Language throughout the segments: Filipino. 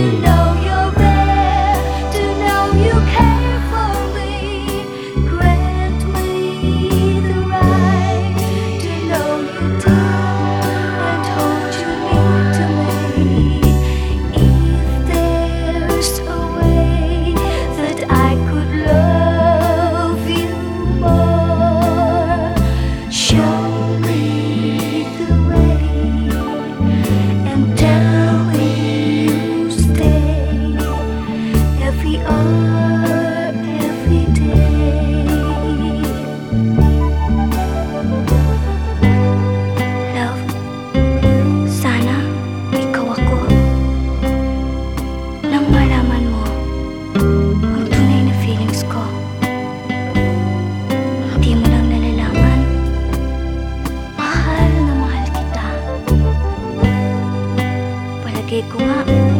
know 傾向が。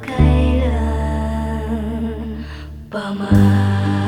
kailan pa man